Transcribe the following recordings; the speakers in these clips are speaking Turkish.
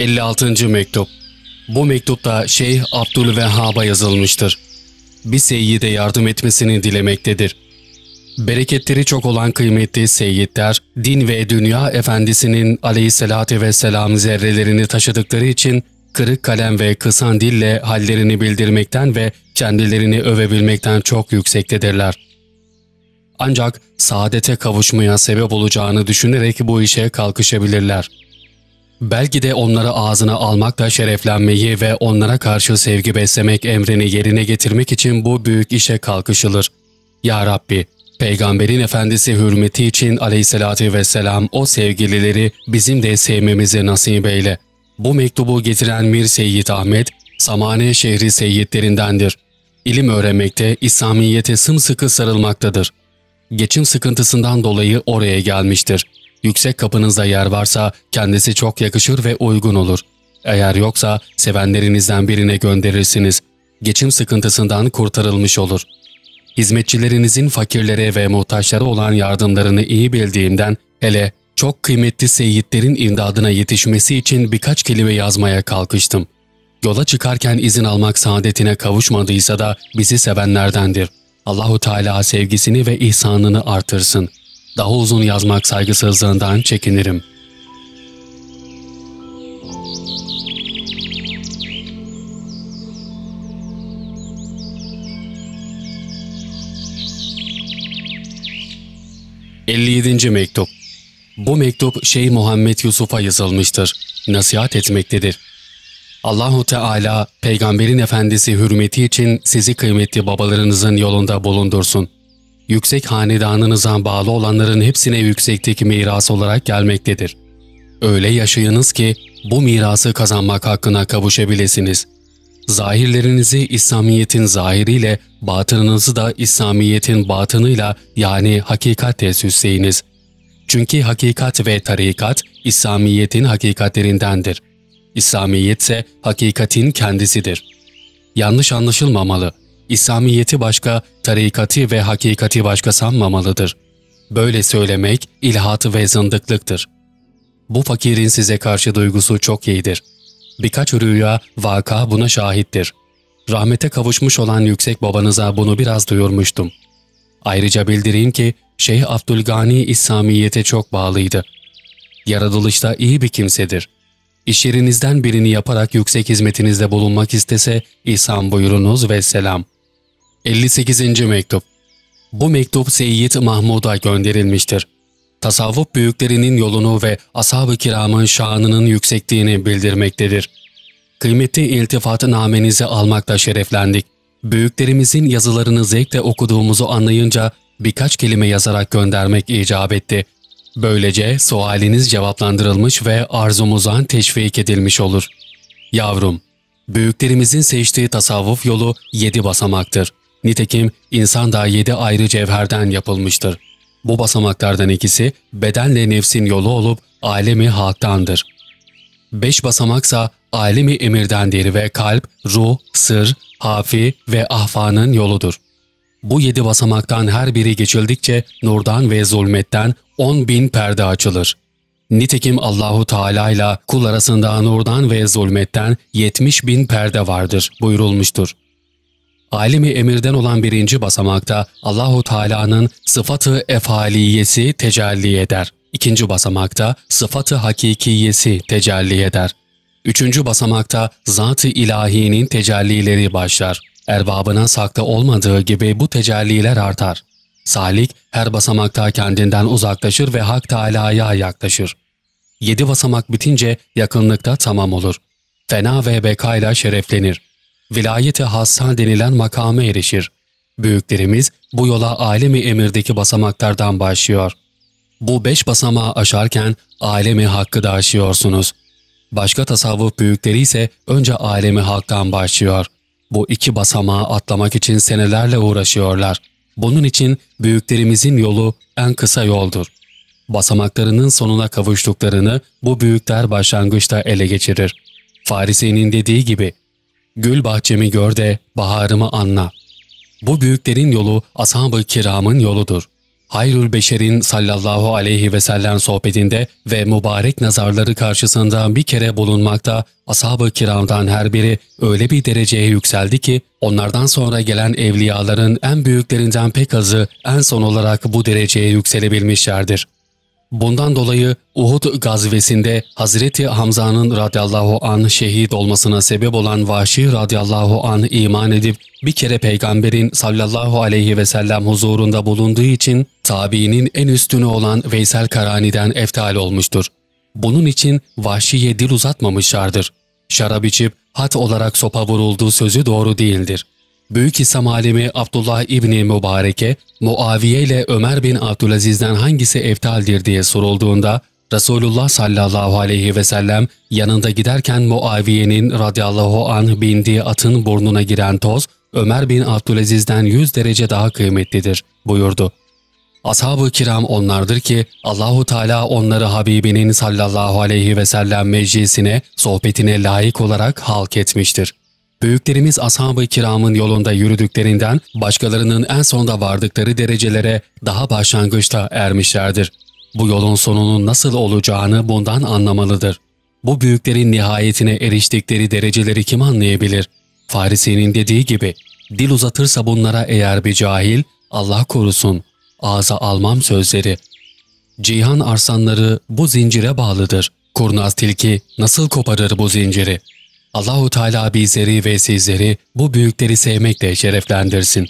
56. Mektup Bu mektupta Şeyh Abdülvehhab'a yazılmıştır. Bir seyyide yardım etmesini dilemektedir. Bereketleri çok olan kıymetli seyyidler, din ve dünya efendisinin aleyhissalatü vesselam zerrelerini taşıdıkları için kırık kalem ve kısan dille hallerini bildirmekten ve kendilerini övebilmekten çok yüksektedirler. Ancak saadete kavuşmaya sebep olacağını düşünerek bu işe kalkışabilirler. Belki de onları ağzına almakla şereflenmeyi ve onlara karşı sevgi beslemek emrini yerine getirmek için bu büyük işe kalkışılır. Ya Rabbi, Peygamberin efendisi hürmeti için aleyhissalatü vesselam o sevgilileri bizim de sevmemizi nasip eyle. Bu mektubu getiren Mir Seyyid Ahmet, Samane şehri seyyidlerindendir. İlim öğrenmekte, İslamiyet'e sımsıkı sarılmaktadır. Geçim sıkıntısından dolayı oraya gelmiştir. Yüksek kapınızda yer varsa kendisi çok yakışır ve uygun olur. Eğer yoksa sevenlerinizden birine gönderirsiniz. Geçim sıkıntısından kurtarılmış olur. Hizmetçilerinizin fakirlere ve muhtaçlara olan yardımlarını iyi bildiğimden hele çok kıymetli seyitlerin imdadına yetişmesi için birkaç kelime yazmaya kalkıştım. Yola çıkarken izin almak saadetine kavuşmadıysa da bizi sevenlerdendir. Allahu Teala sevgisini ve ihsanını artırsın. Daha uzun yazmak saygısızlığından çekinirim. ...57. Mektup Bu mektup Şeyh Muhammed Yusuf'a yazılmıştır. Nasihat etmektedir. Allahu Teala peygamberin efendisi hürmeti için sizi kıymetli babalarınızın yolunda bulundursun. Yüksek hanedanınıza bağlı olanların hepsine yüksekteki miras olarak gelmektedir. Öyle yaşayınız ki bu mirası kazanmak hakkına kavuşabilirsiniz. Zahirlerinizi İslamiyet'in zahiriyle, batınınızı da İslamiyet'in batınıyla yani hakikatle süsleyiniz. Çünkü hakikat ve tarikat İslamiyet'in hakikatlerindendir.'' İslamiyet ise hakikatin kendisidir. Yanlış anlaşılmamalı. İslamiyeti başka, tarikati ve hakikati başka sanmamalıdır. Böyle söylemek ilhatı ve zındıklıktır. Bu fakirin size karşı duygusu çok iyidir. Birkaç rüya, vaka buna şahittir. Rahmete kavuşmuş olan yüksek babanıza bunu biraz duyurmuştum. Ayrıca bildireyim ki Şeyh Abdülgani İslamiyete çok bağlıydı. Yaratılışta iyi bir kimsedir.'' İş yerinizden birini yaparak yüksek hizmetinizde bulunmak istese İhsan buyurunuz ve selam. 58. Mektup Bu mektup Seyyid Mahmud'a gönderilmiştir. Tasavvuf büyüklerinin yolunu ve ashab-ı kiramın şanının yüksekliğini bildirmektedir. Kıymetli iltifat namenizi almakta şereflendik. Büyüklerimizin yazılarını zevkle okuduğumuzu anlayınca birkaç kelime yazarak göndermek icap etti. Böylece sualiniz cevaplandırılmış ve arzumuzdan teşvik edilmiş olur. Yavrum, büyüklerimizin seçtiği tasavvuf yolu yedi basamaktır. Nitekim insan da yedi ayrı cevherden yapılmıştır. Bu basamaklardan ikisi bedenle nefsin yolu olup alemi halktandır. Beş basamaksa alemi emirdendir ve kalp, ruh, sır, hafi ve ahfanın yoludur. Bu yedi basamaktan her biri geçildikçe nurdan ve zulmetten on bin perde açılır. Nitekim Allahu Teala ile kul arasında nurdan ve zulmetten yetmiş bin perde vardır buyurulmuştur. Alimi emirden olan birinci basamakta Allahu Teala'nın sıfatı efaliyesi tecelli eder. İkinci basamakta sıfatı hakikiyesi tecelli eder. Üçüncü basamakta zat-ı ilahinin tecellileri başlar. Erbabına saklı olmadığı gibi bu tecelliler artar. Salik her basamakta kendinden uzaklaşır ve Hak Teâlâ'ya yaklaşır. Yedi basamak bitince yakınlıkta tamam olur. Fena ve bekayla şereflenir. Vilayeti hassan denilen makama erişir. Büyüklerimiz bu yola alemi emirdeki basamaklardan başlıyor. Bu beş basamağı aşarken alemi hakkı da aşıyorsunuz. Başka tasavvuf büyükleri ise önce alemi haktan başlıyor. Bu iki basamağı atlamak için senelerle uğraşıyorlar. Bunun için büyüklerimizin yolu en kısa yoldur. Basamaklarının sonuna kavuştuklarını bu büyükler başlangıçta ele geçirir. Farisi'nin dediği gibi, Gül bahçemi gör de baharımı anla. Bu büyüklerin yolu ashab-ı kiramın yoludur. Hayrül Beşer'in sallallahu aleyhi ve sellem sohbetinde ve mübarek nazarları karşısında bir kere bulunmakta ashab-ı kiramdan her biri öyle bir dereceye yükseldi ki onlardan sonra gelen evliyaların en büyüklerinden pek azı en son olarak bu dereceye yükselebilmişlerdir. Bundan dolayı Uhud gazvesinde Hazreti Hamza'nın radıyallahu an şehit olmasına sebep olan Vahşi radıyallahu an iman edip bir kere peygamberin sallallahu aleyhi ve sellem huzurunda bulunduğu için tabiinin en üstünü olan Veysel Karani'den eftal olmuştur. Bunun için Vahşi'ye dil uzatmamışlardır. Şarap içip hat olarak sopa vurulduğu sözü doğru değildir. Büyük İslam alimi Abdullah İbni Mübareke, Muaviye ile Ömer bin Abdülaziz'den hangisi eftaldir diye sorulduğunda, Resulullah sallallahu aleyhi ve sellem yanında giderken Muaviye'nin radıyallahu anh bindiği atın burnuna giren toz, Ömer bin Abdülaziz'den yüz derece daha kıymetlidir buyurdu. Ashab-ı kiram onlardır ki Allahu Teala onları Habibinin sallallahu aleyhi ve sellem meclisine, sohbetine layık olarak halk etmiştir. Büyüklerimiz ashab-ı kiramın yolunda yürüdüklerinden başkalarının en sonda vardıkları derecelere daha başlangıçta ermişlerdir. Bu yolun sonunun nasıl olacağını bundan anlamalıdır. Bu büyüklerin nihayetine eriştikleri dereceleri kim anlayabilir? Farisi'nin dediği gibi, dil uzatırsa bunlara eğer bir cahil, Allah korusun, ağza almam sözleri. Cihan arsanları bu zincire bağlıdır. Kurnaz tilki nasıl koparır bu zinciri?'' Allahu Teala bizleri ve sizleri bu büyükleri sevmekle şereflendirsin.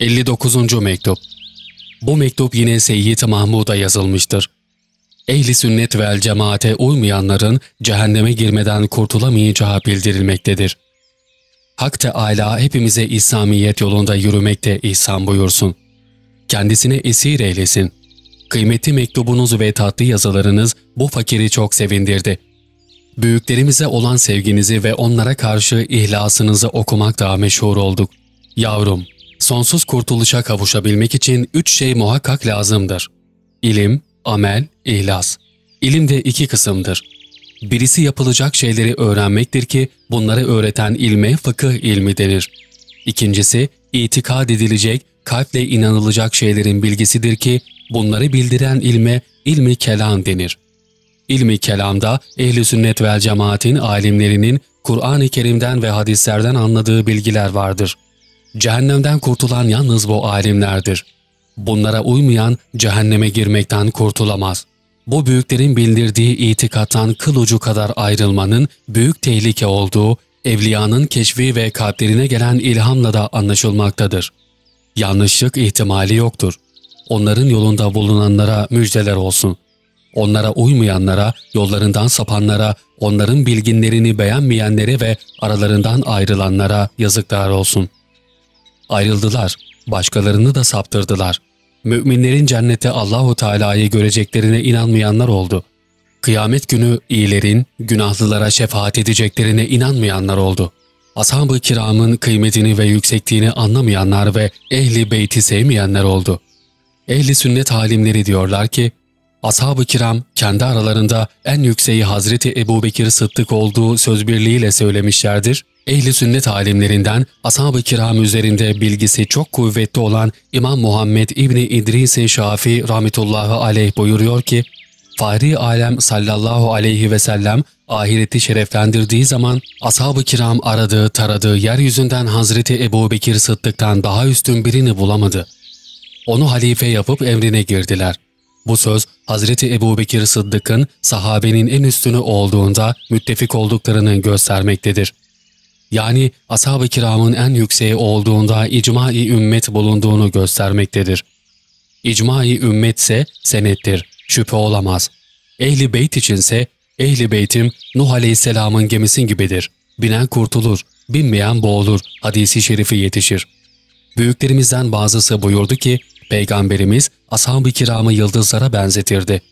Elli dokuzuncu Mektup bu mektup yine Seyyid Mahmud'a yazılmıştır. Ehli sünnet vel cemaate uymayanların cehenneme girmeden kurtulamayacağı bildirilmektedir. Hak Teâlâ hepimize İslamiyet yolunda yürümekte ihsan buyursun. Kendisine esir eylesin. Kıymetli mektubunuz ve tatlı yazılarınız bu fakiri çok sevindirdi. Büyüklerimize olan sevginizi ve onlara karşı ihlasınızı okumakta meşhur olduk. Yavrum, sonsuz kurtuluşa kavuşabilmek için üç şey muhakkak lazımdır. İlim, amel, ihlas. İlim de iki kısımdır. Birisi yapılacak şeyleri öğrenmektir ki bunları öğreten ilme fıkıh ilmi denir. İkincisi itikad edilecek, kalple inanılacak şeylerin bilgisidir ki bunları bildiren ilme ilmi kelam denir. İlmi kelamda ehli sünnet vel cemaatin alimlerinin Kur'an-ı Kerim'den ve hadislerden anladığı bilgiler vardır. Cehennemden kurtulan yalnız bu alimlerdir. Bunlara uymayan cehenneme girmekten kurtulamaz. Bu büyüklerin bildirdiği itikattan kıl ucu kadar ayrılmanın büyük tehlike olduğu, evliyanın keşfi ve kalplerine gelen ilhamla da anlaşılmaktadır. Yanlışlık ihtimali yoktur. Onların yolunda bulunanlara müjdeler olsun. Onlara uymayanlara, yollarından sapanlara, onların bilginlerini beğenmeyenlere ve aralarından ayrılanlara yazıklar olsun.'' Ayrıldılar, başkalarını da saptırdılar. Müminlerin cennette Allahu Teala'yı göreceklerine inanmayanlar oldu. Kıyamet günü iyilerin günahlılara şefaat edeceklerine inanmayanlar oldu. Ashab-ı kiramın kıymetini ve yüksekliğini anlamayanlar ve ehli beyti sevmeyenler oldu. Ehli sünnet halimleri diyorlar ki, Ashab-ı kiram kendi aralarında en yükseği Hazreti Ebu Bekir Sıddık olduğu söz birliğiyle söylemişlerdir Ehli sünnet alimlerinden ashab-ı kiram üzerinde bilgisi çok kuvvetli olan İmam Muhammed İbni İdris-i Şafi rahmetullahi aleyh buyuruyor ki, Fahri alem sallallahu aleyhi ve sellem ahireti şereflendirdiği zaman ashab-ı kiram aradığı taradığı yeryüzünden Hazreti Ebu Bekir Sıddık'tan daha üstün birini bulamadı. Onu halife yapıp emrine girdiler. Bu söz Hazreti Ebu Bekir Sıddık'ın sahabenin en üstünü olduğunda müttefik olduklarını göstermektedir yani ashab-ı kiramın en yükseği olduğunda icma-i ümmet bulunduğunu göstermektedir. İcma-i ümmetse senettir, şüphe olamaz. Ehli beyt içinse, ehli beytim Nuh aleyhisselamın gemisin gibidir. Binen kurtulur, binmeyen boğulur hadisi şerifi yetişir. Büyüklerimizden bazısı buyurdu ki, Peygamberimiz ashab-ı kiramı yıldızlara benzetirdi.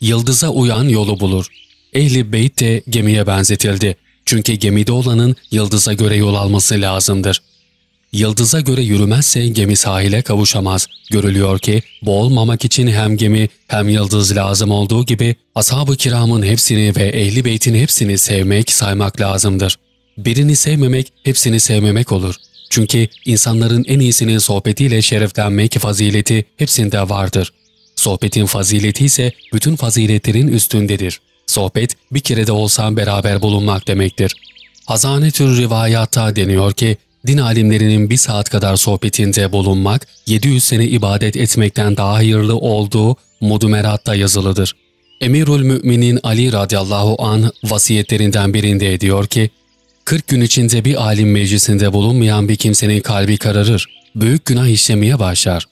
Yıldıza uyan yolu bulur. Ehli beyt de gemiye benzetildi. Çünkü gemide olanın yıldıza göre yol alması lazımdır. Yıldıza göre yürümezse gemi sahile kavuşamaz. Görülüyor ki boğulmamak için hem gemi hem yıldız lazım olduğu gibi ashab-ı kiramın hepsini ve ehli beytin hepsini sevmek, saymak lazımdır. Birini sevmemek hepsini sevmemek olur. Çünkü insanların en iyisinin sohbetiyle şereflenmek fazileti hepsinde vardır. Sohbetin fazileti ise bütün faziletlerin üstündedir. Sohbet bir kere de olsa beraber bulunmak demektir. Hazanetül rivayatta deniyor ki, din alimlerinin bir saat kadar sohbetinde bulunmak, 700 sene ibadet etmekten daha hayırlı olduğu Mudumeratta yazılıdır. Emirül Müminin Ali radıyallahu an vasiyetlerinden birinde ediyor ki, 40 gün içinde bir alim meclisinde bulunmayan bir kimsenin kalbi kararır, büyük günah işlemeye başlar.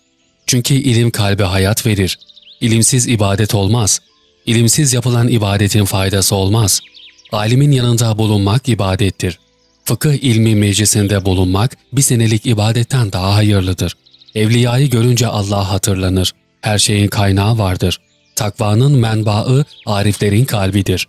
Çünkü ilim kalbe hayat verir. İlimsiz ibadet olmaz. İlimsiz yapılan ibadetin faydası olmaz. Alimin yanında bulunmak ibadettir. Fıkıh ilmi meclisinde bulunmak bir senelik ibadetten daha hayırlıdır. Evliyayı görünce Allah hatırlanır. Her şeyin kaynağı vardır. Takvanın menbaı ariflerin kalbidir.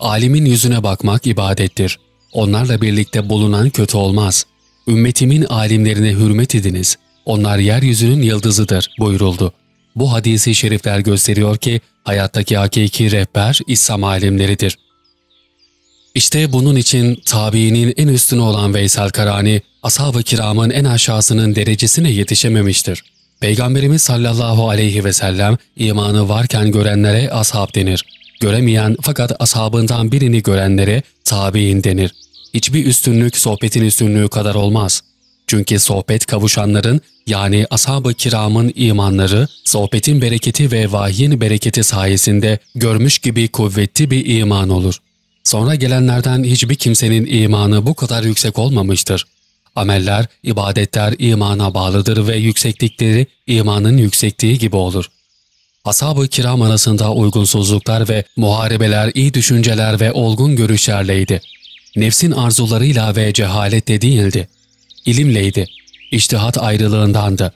Alimin yüzüne bakmak ibadettir. Onlarla birlikte bulunan kötü olmaz. Ümmetimin alimlerine hürmet ediniz. Onlar yeryüzünün yıldızıdır buyuruldu. Bu hadisi şerifler gösteriyor ki hayattaki hakiki rehber İslam alimleridir. İşte bunun için tabiinin en üstüne olan Veysel Karani, ashab-ı kiramın en aşağısının derecesine yetişememiştir. Peygamberimiz sallallahu aleyhi ve sellem imanı varken görenlere ashab denir. Göremeyen fakat ashabından birini görenlere tabi'in denir. Hiçbir üstünlük sohbetin üstünlüğü kadar olmaz. Çünkü sohbet kavuşanların yani ashab-ı kiramın imanları, sohbetin bereketi ve vahyin bereketi sayesinde görmüş gibi kuvvetli bir iman olur. Sonra gelenlerden hiçbir kimsenin imanı bu kadar yüksek olmamıştır. Ameller, ibadetler imana bağlıdır ve yükseklikleri imanın yüksekliği gibi olur. Ashab-ı kiram arasında uygunsuzluklar ve muharebeler iyi düşünceler ve olgun görüşlerleydi. Nefsin arzularıyla ve cehaletle değildi. İlimleydi. İçtihat ayrılığındandı.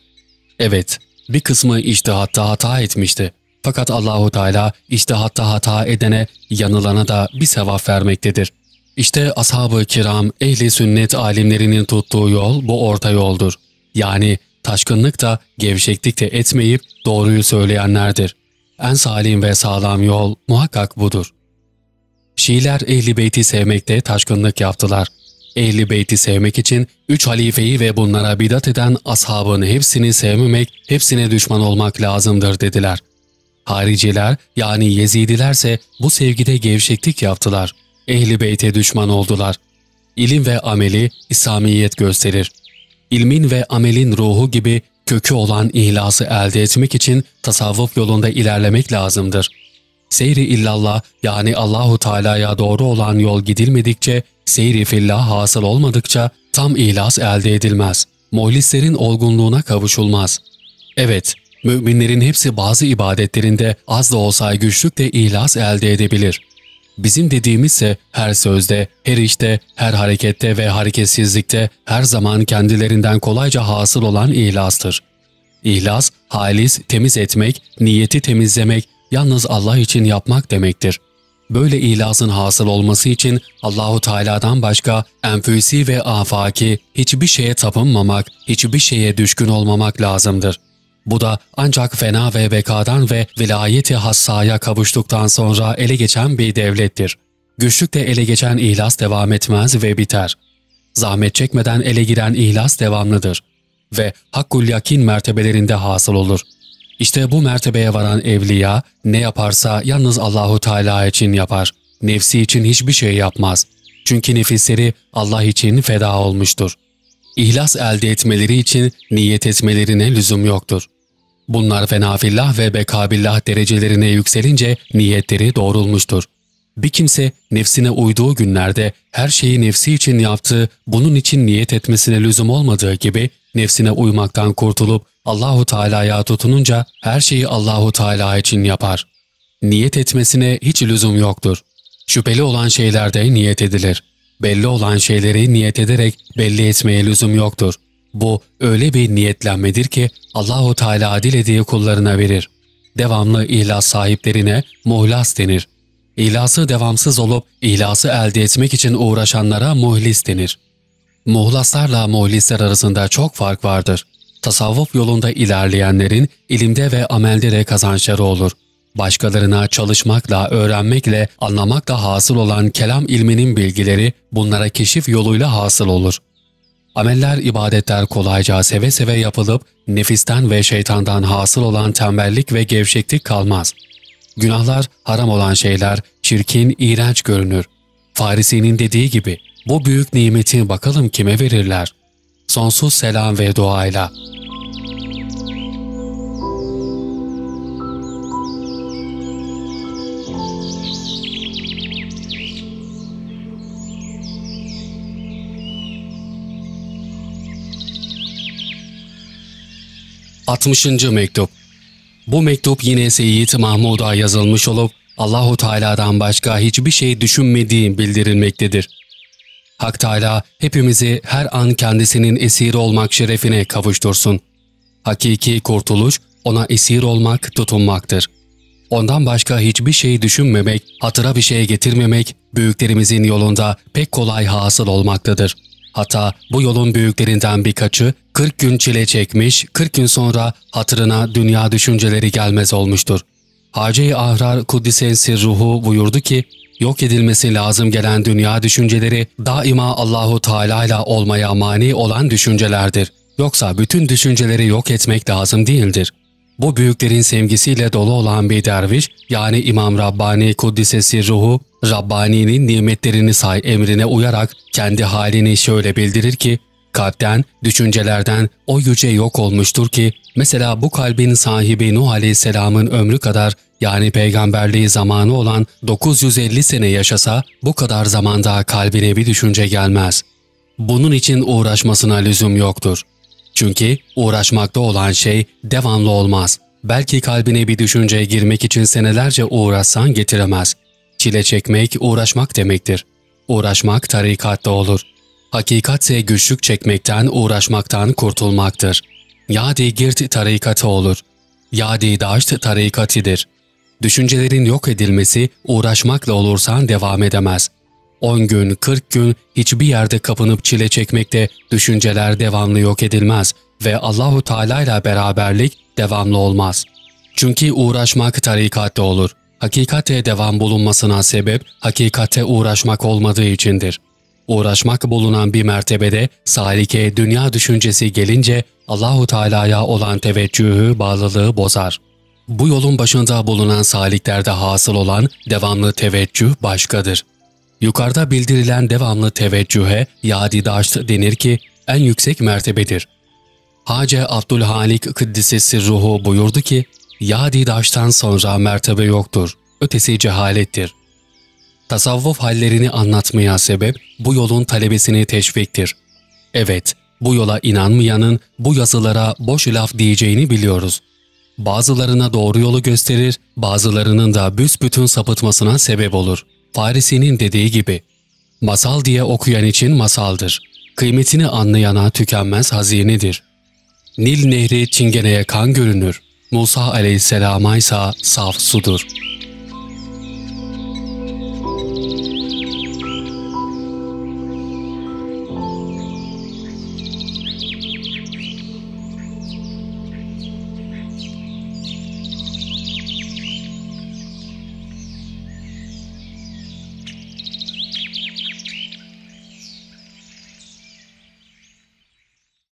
Evet, bir kısmı içtihatta hata etmişti. Fakat Allahu Teala içtihatta hata edene, yanılana da bir sevap vermektedir. İşte ashab-ı kiram, ehli sünnet alimlerinin tuttuğu yol bu orta yoldur. Yani taşkınlık da gevşeklik de etmeyip doğruyu söyleyenlerdir. En salim ve sağlam yol muhakkak budur. Şiiler Ehli Beyt'i sevmekte taşkınlık yaptılar. Ehli Beyt'i sevmek için üç halifeyi ve bunlara bidat eden ashabın hepsini sevmemek, hepsine düşman olmak lazımdır dediler. Hariciler yani Yezidilerse bu sevgide gevşeklik yaptılar. Ehli Beyt'e düşman oldular. İlim ve ameli İslamiyet gösterir. İlmin ve amelin ruhu gibi kökü olan ihlası elde etmek için tasavvuf yolunda ilerlemek lazımdır. Seyri illallah yani Allahu Teala'ya doğru olan yol gidilmedikçe, seyri fillah hasıl olmadıkça tam ihlas elde edilmez. Muhlislerin olgunluğuna kavuşulmaz. Evet, müminlerin hepsi bazı ibadetlerinde az da olsa güçlükle ihlas elde edebilir. Bizim dediğimizse her sözde, her işte, her harekette ve hareketsizlikte her zaman kendilerinden kolayca hasıl olan ihlastır. İhlas, halis, temiz etmek, niyeti temizlemek, yalnız Allah için yapmak demektir. Böyle ihlasın hasıl olması için Allahu Teala'dan başka enfüsi ve afaki hiçbir şeye tapınmamak, hiçbir şeye düşkün olmamak lazımdır. Bu da ancak fena ve bekadan ve vilayeti hassaya kavuştuktan sonra ele geçen bir devlettir. Güçlükle ele geçen ihlas devam etmez ve biter. Zahmet çekmeden ele giren ihlas devamlıdır ve hakkul yakin mertebelerinde hasıl olur. İşte bu mertebeye varan evliya ne yaparsa yalnız Allahu Teala için yapar. Nefsi için hiçbir şey yapmaz. Çünkü nefisleri Allah için feda olmuştur. İhlas elde etmeleri için niyet etmelerine lüzum yoktur. Bunlar fenafillah ve bekabillah derecelerine yükselince niyetleri doğrulmuştur. Bir kimse nefsine uyduğu günlerde her şeyi nefsi için yaptığı, bunun için niyet etmesine lüzum olmadığı gibi nefsine uymaktan kurtulup Allahu Teala'ya tutununca her şeyi Allahu Teala için yapar. Niyet etmesine hiç lüzum yoktur. Şüpheli olan şeylerde niyet edilir. Belli olan şeyleri niyet ederek belli etmeye lüzum yoktur. Bu öyle bir niyetlenmedir ki Allahu Teala dilediği kullarına verir. Devamlı ihlas sahiplerine muhlas denir. İhlası devamsız olup ihlası elde etmek için uğraşanlara muhlis denir. Muhlaslarla muhlisler arasında çok fark vardır. Tasavvuf yolunda ilerleyenlerin ilimde ve amelde de kazançları olur. Başkalarına çalışmakla, öğrenmekle, anlamakla hasıl olan kelam ilminin bilgileri bunlara keşif yoluyla hasıl olur. Ameller, ibadetler kolayca seve seve yapılıp nefisten ve şeytandan hasıl olan tembellik ve gevşeklik kalmaz. Günahlar, haram olan şeyler çirkin, iğrenç görünür. Farisi'nin dediği gibi bu büyük nimeti bakalım kime verirler? Sonsuz selam ve duayla. Altmışıncı mektup Bu mektup yine Seyyid Mahmud'a yazılmış olup Allahu Teala'dan başka hiçbir şey düşünmediği bildirilmektedir. Hak Teala hepimizi her an kendisinin esiri olmak şerefine kavuştursun. Hakiki kurtuluş ona esir olmak, tutunmaktır. Ondan başka hiçbir şey düşünmemek, hatıra bir şey getirmemek, büyüklerimizin yolunda pek kolay hasıl olmaktadır. Hatta bu yolun büyüklerinden birkaçı 40 gün çile çekmiş, 40 gün sonra hatırına dünya düşünceleri gelmez olmuştur. Hacı-i Ahrar Kuddisen Sirruhu buyurdu ki, yok edilmesi lazım gelen dünya düşünceleri daima Allahu Teala ile olmaya mani olan düşüncelerdir. Yoksa bütün düşünceleri yok etmek lazım değildir. Bu büyüklerin sevgisiyle dolu olan bir derviş, yani İmam Rabbani Kuddisesi Ruhu, Rabbani'nin nimetlerini say emrine uyarak kendi halini şöyle bildirir ki, kalpten, düşüncelerden o yüce yok olmuştur ki, mesela bu kalbin sahibi Nuh Aleyhisselam'ın ömrü kadar yani peygamberliği zamanı olan 950 sene yaşasa bu kadar zamanda kalbine bir düşünce gelmez. Bunun için uğraşmasına lüzum yoktur. Çünkü uğraşmakta olan şey devamlı olmaz. Belki kalbine bir düşünceye girmek için senelerce uğraşsan getiremez. Çile çekmek uğraşmak demektir. Uğraşmak tarikatta olur. Hakikatse güçlük çekmekten, uğraşmaktan kurtulmaktır. Yadi girt tarikatı olur. Yadi daşt tarikatidir. Düşüncelerin yok edilmesi uğraşmakla olursan devam edemez. 10 gün, 40 gün hiçbir yerde kapınıp çile çekmekte düşünceler devamlı yok edilmez ve Allahu Teala ile beraberlik devamlı olmaz. Çünkü uğraşmak tarikatte olur. Hakikate devam bulunmasına sebep hakikate uğraşmak olmadığı içindir. Uğraşmak bulunan bir mertebede salike dünya düşüncesi gelince Allahu Teala'ya olan teveccühü, bağlılığı bozar. Bu yolun başında bulunan saliklerde hasıl olan devamlı teveccüh başkadır. Yukarıda bildirilen devamlı teveccühe yadidaşt denir ki en yüksek mertebedir. Hace Abdülhalik Kıddisesi ruhu buyurdu ki, yadidaştan sonra mertebe yoktur, ötesi cehalettir. Tasavvuf hallerini anlatmaya sebep bu yolun talebesini teşviktir. Evet, bu yola inanmayanın bu yazılara boş laf diyeceğini biliyoruz bazılarına doğru yolu gösterir, bazılarının da büsbütün sapıtmasına sebep olur. Farisi'nin dediği gibi, masal diye okuyan için masaldır. Kıymetini anlayana tükenmez hazinedir. Nil nehri çingeneye kan görünür, Musa aleyhisselama ise saf sudur.''